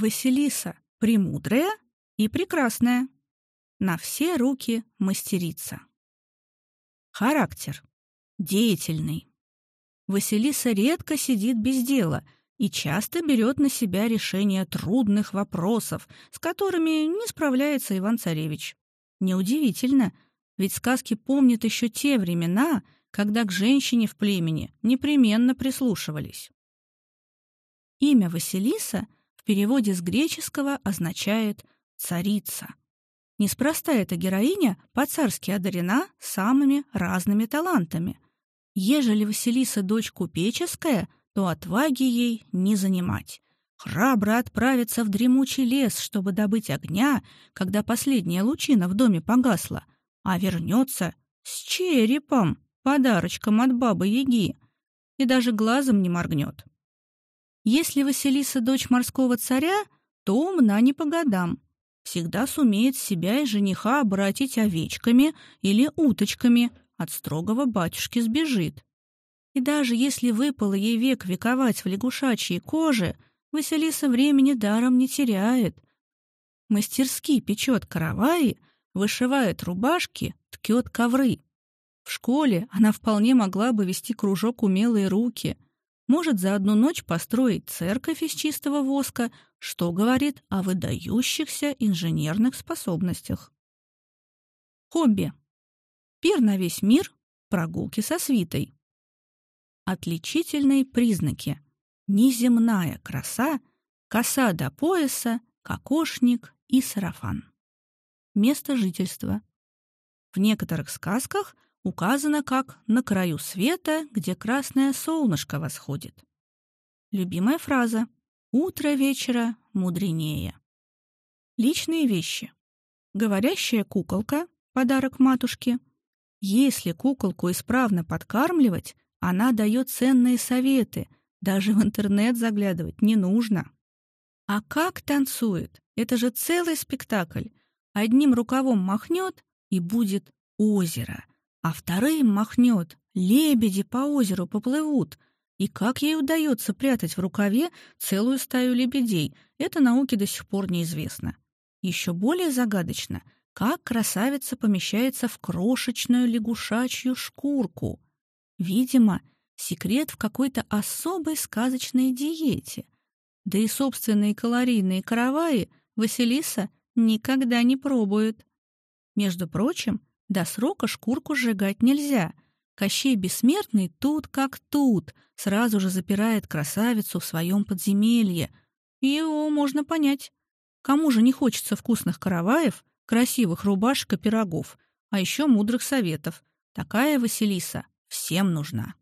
Василиса премудрая и прекрасная. На все руки мастерица. Характер. Деятельный. Василиса редко сидит без дела и часто берет на себя решение трудных вопросов, с которыми не справляется Иван-Царевич. Неудивительно, ведь сказки помнят еще те времена, когда к женщине в племени непременно прислушивались. Имя Василиса переводе с греческого означает «царица». Неспроста эта героиня по-царски одарена самыми разными талантами. Ежели Василиса дочь купеческая, то отваги ей не занимать. Храбро отправиться в дремучий лес, чтобы добыть огня, когда последняя лучина в доме погасла, а вернется с черепом, подарочком от бабы-яги, и даже глазом не моргнет. Если Василиса дочь морского царя, то умна не по годам, всегда сумеет себя и жениха обратить овечками или уточками, от строгого батюшки сбежит. И даже если выпало ей век вековать в лягушачьей коже, Василиса времени даром не теряет. Мастерски печет караваи, вышивает рубашки, ткет ковры. В школе она вполне могла бы вести кружок «Умелые руки», может за одну ночь построить церковь из чистого воска, что говорит о выдающихся инженерных способностях. Хобби. Пир на весь мир, прогулки со свитой. Отличительные признаки. Неземная краса, коса до пояса, кокошник и сарафан. Место жительства. В некоторых сказках – указано как «на краю света, где красное солнышко восходит». Любимая фраза «утро вечера мудренее». Личные вещи. Говорящая куколка — подарок матушке. Если куколку исправно подкармливать, она дает ценные советы, даже в интернет заглядывать не нужно. А как танцует? Это же целый спектакль. Одним рукавом махнет, и будет озеро а вторым махнет, лебеди по озеру поплывут. И как ей удается прятать в рукаве целую стаю лебедей, это науке до сих пор неизвестно. Еще более загадочно, как красавица помещается в крошечную лягушачью шкурку. Видимо, секрет в какой-то особой сказочной диете. Да и собственные калорийные караваи Василиса никогда не пробует. Между прочим, до срока шкурку сжигать нельзя. Кощей Бессмертный тут как тут, сразу же запирает красавицу в своем подземелье. Его можно понять. Кому же не хочется вкусных караваев, красивых рубашек и пирогов, а еще мудрых советов? Такая Василиса всем нужна.